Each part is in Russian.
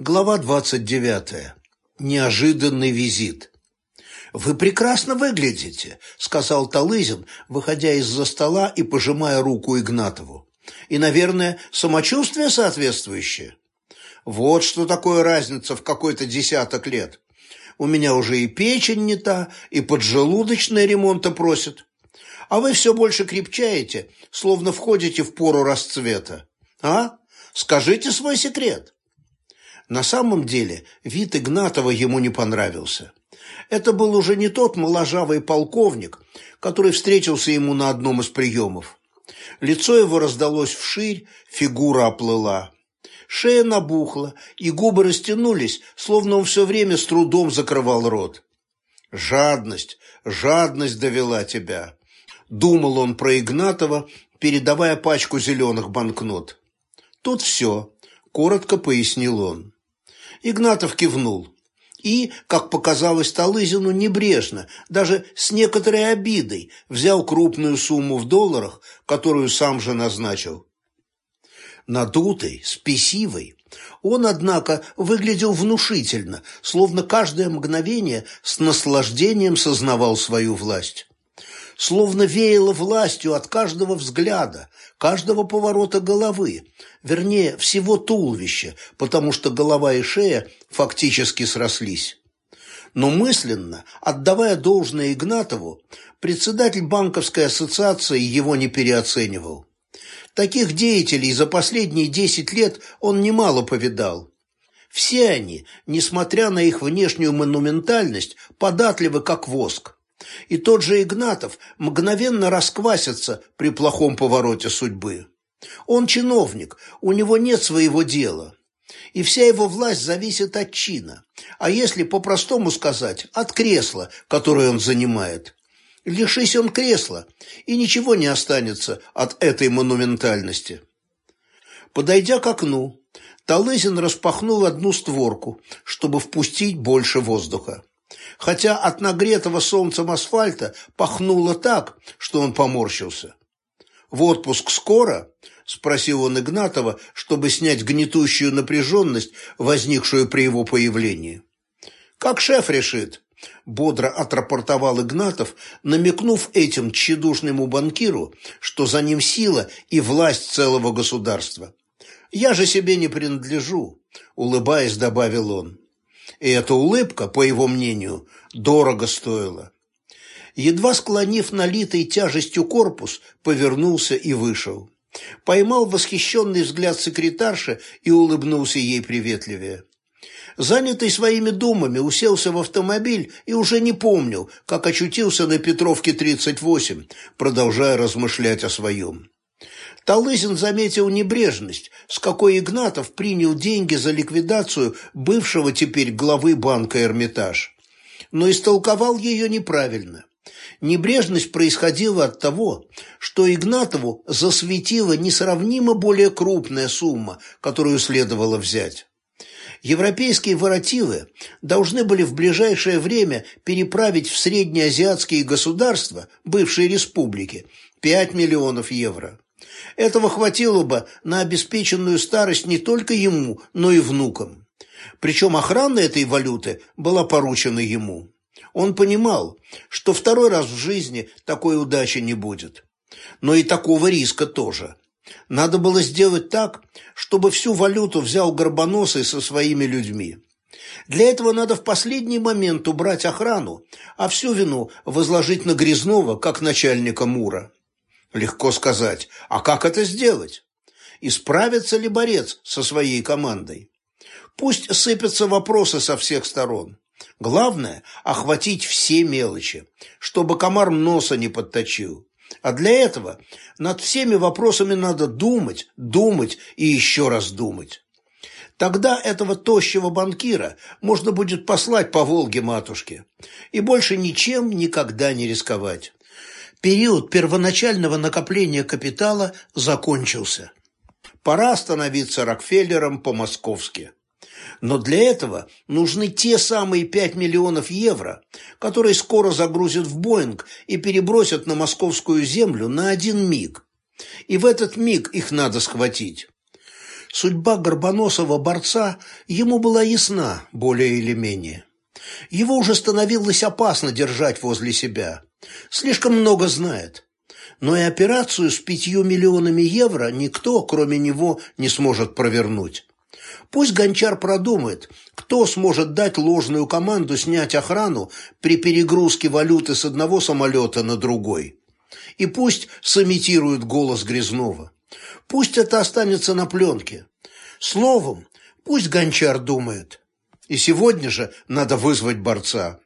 Глава 29. Неожиданный визит. «Вы прекрасно выглядите», — сказал Талызин, выходя из-за стола и пожимая руку Игнатову. «И, наверное, самочувствие соответствующее?» «Вот что такое разница в какой-то десяток лет. У меня уже и печень не та, и поджелудочная ремонта просит. А вы все больше крепчаете, словно входите в пору расцвета. А? Скажите свой секрет». На самом деле вид Игнатова ему не понравился. Это был уже не тот моложавый полковник, который встретился ему на одном из приемов. Лицо его раздалось вширь, фигура оплыла. Шея набухла, и губы растянулись, словно он все время с трудом закрывал рот. «Жадность, жадность довела тебя», — думал он про Игнатова, передавая пачку зеленых банкнот. «Тут все», — коротко пояснил он. Игнатов кивнул. И, как показалось Талызину, небрежно, даже с некоторой обидой, взял крупную сумму в долларах, которую сам же назначил. Надутый, спесивый, он, однако, выглядел внушительно, словно каждое мгновение с наслаждением сознавал свою власть словно веяло властью от каждого взгляда, каждого поворота головы, вернее, всего туловища, потому что голова и шея фактически срослись. Но мысленно, отдавая должное Игнатову, председатель банковской ассоциации его не переоценивал. Таких деятелей за последние десять лет он немало повидал. Все они, несмотря на их внешнюю монументальность, податливы как воск. И тот же Игнатов мгновенно расквасится при плохом повороте судьбы. Он чиновник, у него нет своего дела. И вся его власть зависит от чина, а если по-простому сказать, от кресла, которое он занимает. Лишись он кресла, и ничего не останется от этой монументальности. Подойдя к окну, Талызин распахнул одну створку, чтобы впустить больше воздуха хотя от нагретого солнцем асфальта пахнуло так, что он поморщился. «В отпуск скоро?» – спросил он Игнатова, чтобы снять гнетущую напряженность, возникшую при его появлении. «Как шеф решит», – бодро отрапортовал Игнатов, намекнув этим тщедушному банкиру, что за ним сила и власть целого государства. «Я же себе не принадлежу», – улыбаясь, добавил он и эта улыбка, по его мнению, дорого стоила. Едва склонив налитый тяжестью корпус, повернулся и вышел. Поймал восхищенный взгляд секретарши и улыбнулся ей приветливее. Занятый своими думами, уселся в автомобиль и уже не помнил, как очутился на Петровке 38, продолжая размышлять о своем. Талызин заметил небрежность, с какой Игнатов принял деньги за ликвидацию бывшего теперь главы банка «Эрмитаж». Но истолковал ее неправильно. Небрежность происходила от того, что Игнатову засветила несравнимо более крупная сумма, которую следовало взять. Европейские воротилы должны были в ближайшее время переправить в среднеазиатские государства, бывшие республики, 5 миллионов евро. Этого хватило бы на обеспеченную старость не только ему, но и внукам. Причем охрана этой валюты была поручена ему. Он понимал, что второй раз в жизни такой удачи не будет. Но и такого риска тоже. Надо было сделать так, чтобы всю валюту взял Горбоносый со своими людьми. Для этого надо в последний момент убрать охрану, а всю вину возложить на Грязнова, как начальника Мура. Легко сказать. А как это сделать? И справится ли борец со своей командой? Пусть сыпятся вопросы со всех сторон. Главное – охватить все мелочи, чтобы комар носа не подточил. А для этого над всеми вопросами надо думать, думать и еще раз думать. Тогда этого тощего банкира можно будет послать по Волге матушке и больше ничем никогда не рисковать. Период первоначального накопления капитала закончился. Пора становиться Рокфеллером по-московски. Но для этого нужны те самые 5 миллионов евро, которые скоро загрузят в Боинг и перебросят на московскую землю на один миг. И в этот миг их надо схватить. Судьба горбоносого борца ему была ясна, более или менее. Его уже становилось опасно держать возле себя. Слишком много знает. Но и операцию с пятью миллионами евро никто, кроме него, не сможет провернуть. Пусть Гончар продумает, кто сможет дать ложную команду снять охрану при перегрузке валюты с одного самолета на другой. И пусть сымитирует голос Грязнова. Пусть это останется на пленке. Словом, пусть Гончар думает. И сегодня же надо вызвать борца.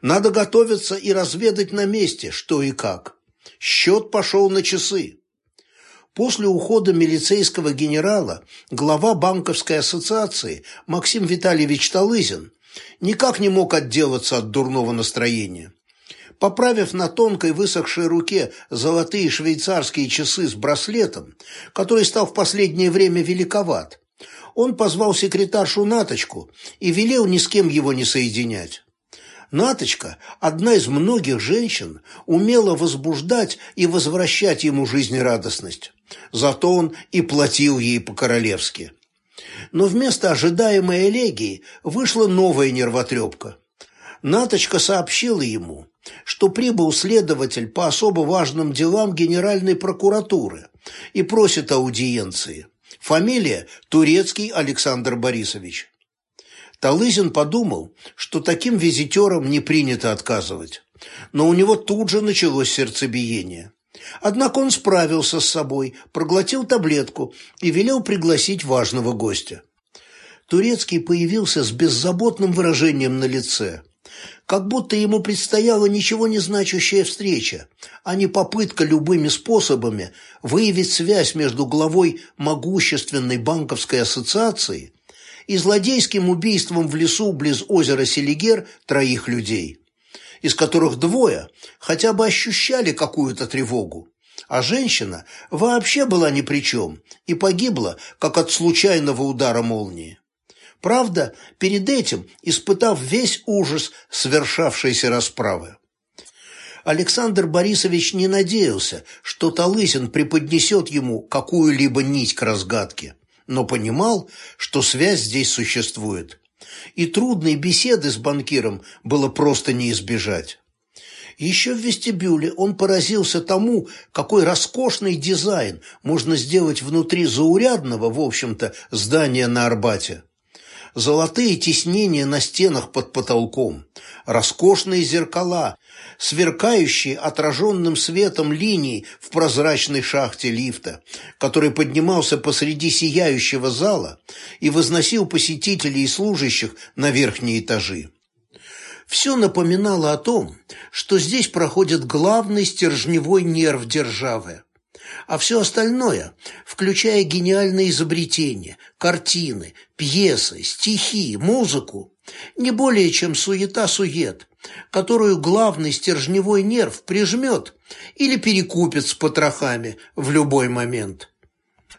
Надо готовиться и разведать на месте, что и как. Счет пошел на часы. После ухода милицейского генерала глава банковской ассоциации Максим Витальевич Талызин никак не мог отделаться от дурного настроения. Поправив на тонкой высохшей руке золотые швейцарские часы с браслетом, который стал в последнее время великоват, он позвал секретаршу Наточку и велел ни с кем его не соединять. Наточка, одна из многих женщин, умела возбуждать и возвращать ему жизнерадостность. Зато он и платил ей по-королевски. Но вместо ожидаемой элегии вышла новая нервотрепка. Наточка сообщила ему, что прибыл следователь по особо важным делам Генеральной прокуратуры и просит аудиенции. Фамилия – Турецкий Александр Борисович. Талызин подумал, что таким визитерам не принято отказывать. Но у него тут же началось сердцебиение. Однако он справился с собой, проглотил таблетку и велел пригласить важного гостя. Турецкий появился с беззаботным выражением на лице. Как будто ему предстояла ничего не значащая встреча, а не попытка любыми способами выявить связь между главой могущественной банковской ассоциации и злодейским убийством в лесу близ озера Селигер троих людей, из которых двое хотя бы ощущали какую-то тревогу, а женщина вообще была ни при чем и погибла, как от случайного удара молнии. Правда, перед этим испытав весь ужас совершавшейся расправы. Александр Борисович не надеялся, что Талысин преподнесет ему какую-либо нить к разгадке но понимал, что связь здесь существует. И трудной беседы с банкиром было просто не избежать. Еще в вестибюле он поразился тому, какой роскошный дизайн можно сделать внутри заурядного, в общем-то, здания на Арбате золотые тиснения на стенах под потолком, роскошные зеркала, сверкающие отраженным светом линии в прозрачной шахте лифта, который поднимался посреди сияющего зала и возносил посетителей и служащих на верхние этажи. Все напоминало о том, что здесь проходит главный стержневой нерв державы а все остальное, включая гениальные изобретения, картины, пьесы, стихи, музыку, не более чем суета-сует, которую главный стержневой нерв прижмет или перекупит с потрохами в любой момент.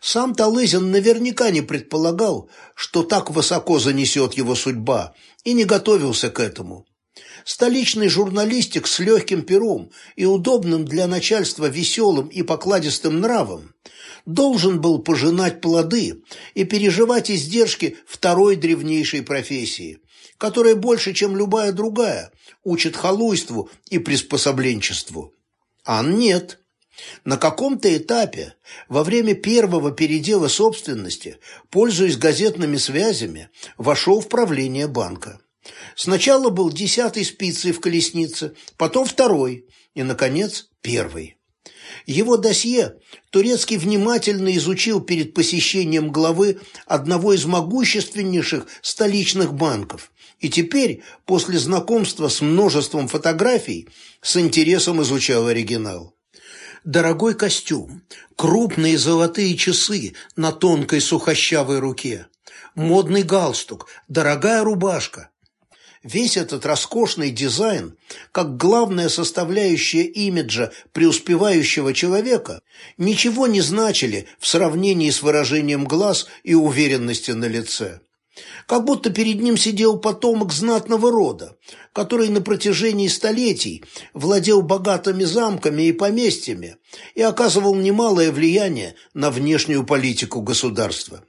Сам Талызин наверняка не предполагал, что так высоко занесет его судьба, и не готовился к этому. Столичный журналистик с легким пером и удобным для начальства веселым и покладистым нравом должен был пожинать плоды и переживать издержки второй древнейшей профессии, которая больше, чем любая другая, учит халуйству и приспособленчеству. А нет. На каком-то этапе, во время первого передела собственности, пользуясь газетными связями, вошел в правление банка. Сначала был десятый спицей в колеснице, потом второй и, наконец, первый. Его досье Турецкий внимательно изучил перед посещением главы одного из могущественнейших столичных банков и теперь, после знакомства с множеством фотографий, с интересом изучал оригинал. Дорогой костюм, крупные золотые часы на тонкой сухощавой руке, модный галстук, дорогая рубашка, Весь этот роскошный дизайн, как главная составляющая имиджа преуспевающего человека, ничего не значили в сравнении с выражением глаз и уверенности на лице. Как будто перед ним сидел потомок знатного рода, который на протяжении столетий владел богатыми замками и поместьями и оказывал немалое влияние на внешнюю политику государства.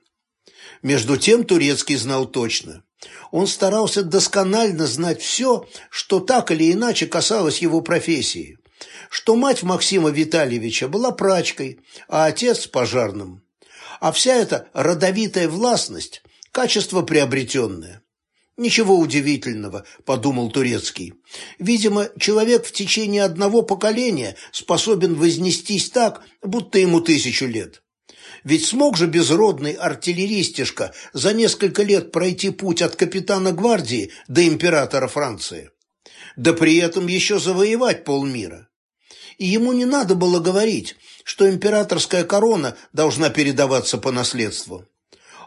Между тем Турецкий знал точно. Он старался досконально знать все, что так или иначе касалось его профессии. Что мать Максима Витальевича была прачкой, а отец – пожарным. А вся эта родовитая властность – качество приобретенное. «Ничего удивительного», – подумал Турецкий. «Видимо, человек в течение одного поколения способен вознестись так, будто ему тысячу лет». Ведь смог же безродный артиллеристишка за несколько лет пройти путь от капитана гвардии до императора Франции. Да при этом еще завоевать полмира. И ему не надо было говорить, что императорская корона должна передаваться по наследству.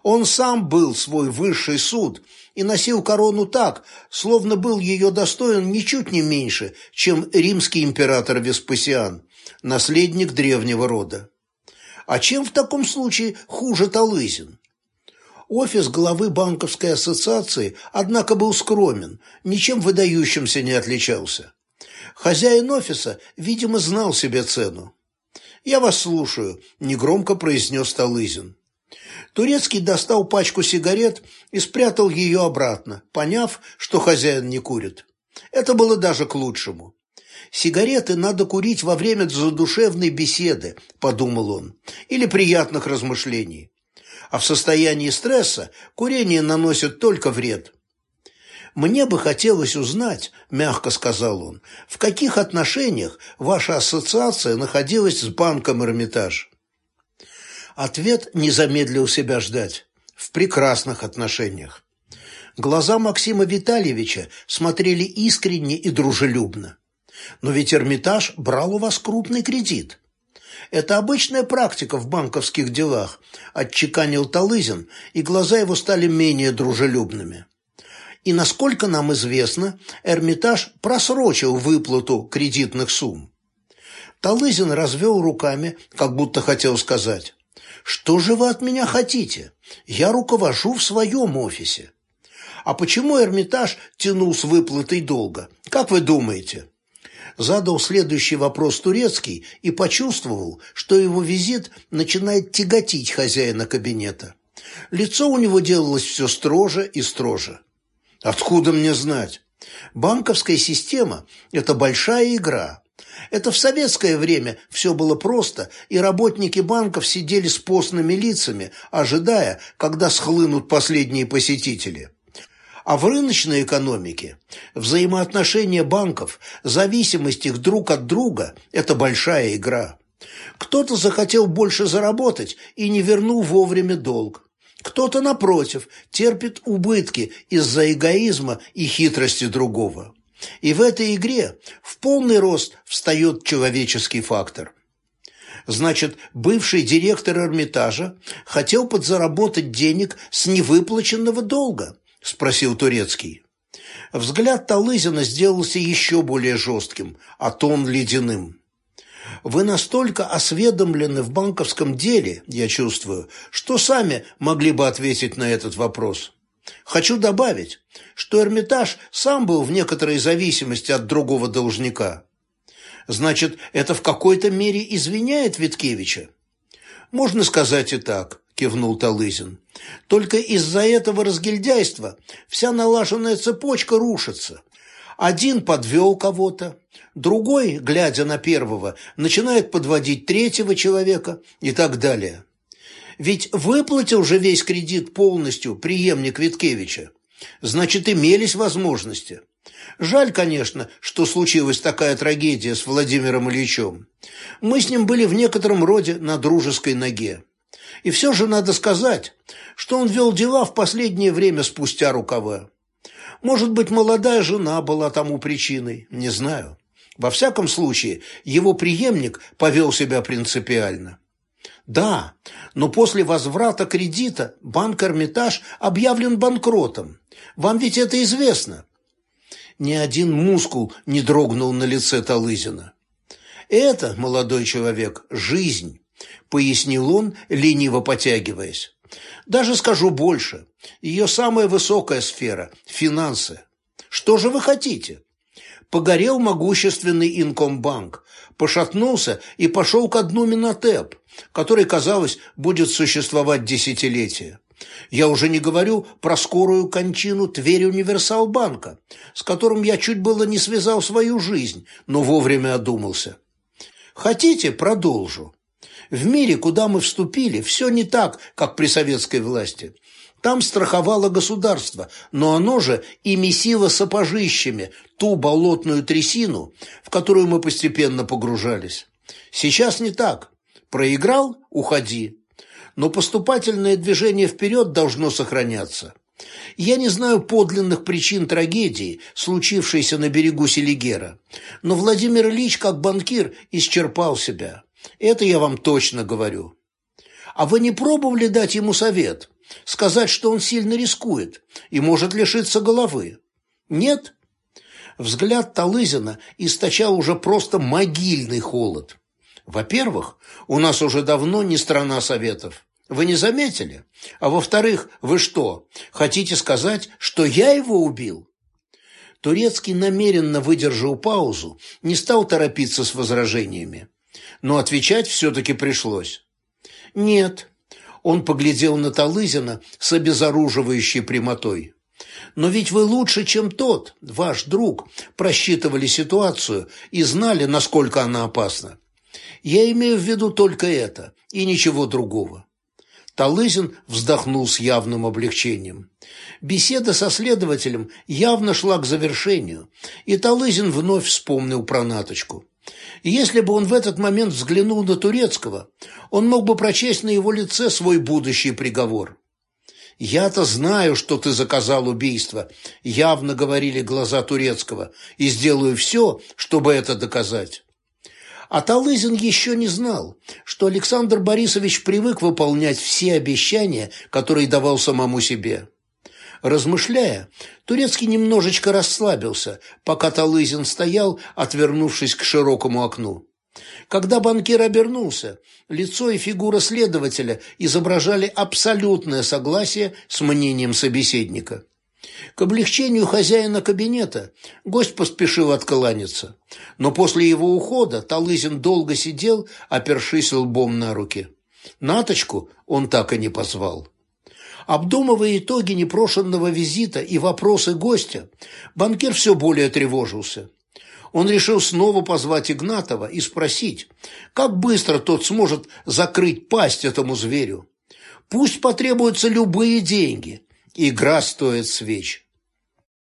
Он сам был свой высший суд и носил корону так, словно был ее достоин ничуть не меньше, чем римский император Веспасиан, наследник древнего рода. А чем в таком случае хуже Талызин? Офис главы банковской ассоциации, однако, был скромен, ничем выдающимся не отличался. Хозяин офиса, видимо, знал себе цену. «Я вас слушаю», – негромко произнес Талызин. Турецкий достал пачку сигарет и спрятал ее обратно, поняв, что хозяин не курит. Это было даже к лучшему. «Сигареты надо курить во время задушевной беседы», – подумал он, – «или приятных размышлений. А в состоянии стресса курение наносит только вред». «Мне бы хотелось узнать», – мягко сказал он, – «в каких отношениях ваша ассоциация находилась с банком «Эрмитаж»?» Ответ не замедлил себя ждать. В прекрасных отношениях. Глаза Максима Витальевича смотрели искренне и дружелюбно. Но ведь Эрмитаж брал у вас крупный кредит. Это обычная практика в банковских делах, отчеканил Талызин, и глаза его стали менее дружелюбными. И насколько нам известно, Эрмитаж просрочил выплату кредитных сумм. Талызин развел руками, как будто хотел сказать, «Что же вы от меня хотите? Я руковожу в своем офисе». «А почему Эрмитаж тянул с выплатой долга? Как вы думаете?» Задал следующий вопрос турецкий и почувствовал, что его визит начинает тяготить хозяина кабинета. Лицо у него делалось все строже и строже. «Откуда мне знать? Банковская система – это большая игра. Это в советское время все было просто, и работники банков сидели с постными лицами, ожидая, когда схлынут последние посетители. А в рыночной экономике взаимоотношения банков, зависимость их друг от друга – это большая игра. Кто-то захотел больше заработать и не вернул вовремя долг. Кто-то, напротив, терпит убытки из-за эгоизма и хитрости другого. И в этой игре в полный рост встает человеческий фактор. Значит, бывший директор Эрмитажа хотел подзаработать денег с невыплаченного долга –– спросил Турецкий. Взгляд Талызина сделался еще более жестким, а тон ледяным. «Вы настолько осведомлены в банковском деле, я чувствую, что сами могли бы ответить на этот вопрос. Хочу добавить, что Эрмитаж сам был в некоторой зависимости от другого должника. Значит, это в какой-то мере извиняет Виткевича? Можно сказать и так. – кивнул Талызин. «Только из-за этого разгильдяйства вся налаженная цепочка рушится. Один подвел кого-то, другой, глядя на первого, начинает подводить третьего человека и так далее. Ведь выплатил же весь кредит полностью преемник Виткевича. Значит, имелись возможности. Жаль, конечно, что случилась такая трагедия с Владимиром Ильичем. Мы с ним были в некотором роде на дружеской ноге. И все же надо сказать, что он вел дела в последнее время спустя рукава. Может быть, молодая жена была тому причиной, не знаю. Во всяком случае, его преемник повел себя принципиально. Да, но после возврата кредита банк «Эрмитаж» объявлен банкротом. Вам ведь это известно. Ни один мускул не дрогнул на лице Талызина. Это, молодой человек, жизнь пояснил он, лениво потягиваясь. Даже скажу больше. Ее самая высокая сфера – финансы. Что же вы хотите? Погорел могущественный Инкомбанк, пошатнулся и пошел ко дну Минотеп, который, казалось, будет существовать десятилетия. Я уже не говорю про скорую кончину Тверь Универсалбанка, с которым я чуть было не связал свою жизнь, но вовремя одумался. Хотите, продолжу. В мире, куда мы вступили, все не так, как при советской власти. Там страховало государство, но оно же и месило сапожищами ту болотную трясину, в которую мы постепенно погружались. Сейчас не так. Проиграл – уходи но поступательное движение вперед должно сохраняться. Я не знаю подлинных причин трагедии, случившейся на берегу Селигера, но Владимир Ильич, как банкир, исчерпал себя. Это я вам точно говорю. А вы не пробовали дать ему совет? Сказать, что он сильно рискует и может лишиться головы? Нет? Взгляд Талызина источал уже просто могильный холод. Во-первых, у нас уже давно не страна советов. Вы не заметили? А во-вторых, вы что, хотите сказать, что я его убил? Турецкий намеренно выдержал паузу, не стал торопиться с возражениями. Но отвечать все-таки пришлось. «Нет», – он поглядел на Талызина с обезоруживающей прямотой. «Но ведь вы лучше, чем тот, ваш друг, просчитывали ситуацию и знали, насколько она опасна. Я имею в виду только это и ничего другого. Талызин вздохнул с явным облегчением. Беседа со следователем явно шла к завершению, и Талызин вновь вспомнил про Наточку. Если бы он в этот момент взглянул на Турецкого, он мог бы прочесть на его лице свой будущий приговор. «Я-то знаю, что ты заказал убийство», – явно говорили глаза Турецкого, – «и сделаю все, чтобы это доказать». А Талызин еще не знал, что Александр Борисович привык выполнять все обещания, которые давал самому себе. Размышляя, Турецкий немножечко расслабился, пока Талызин стоял, отвернувшись к широкому окну. Когда банкир обернулся, лицо и фигура следователя изображали абсолютное согласие с мнением собеседника. К облегчению хозяина кабинета гость поспешил откланяться, но после его ухода Талызин долго сидел, опершись лбом на руки. Наточку он так и не позвал. Обдумывая итоги непрошенного визита и вопросы гостя, банкир все более тревожился. Он решил снова позвать Игнатова и спросить, как быстро тот сможет закрыть пасть этому зверю. Пусть потребуются любые деньги, Игра стоит свеч.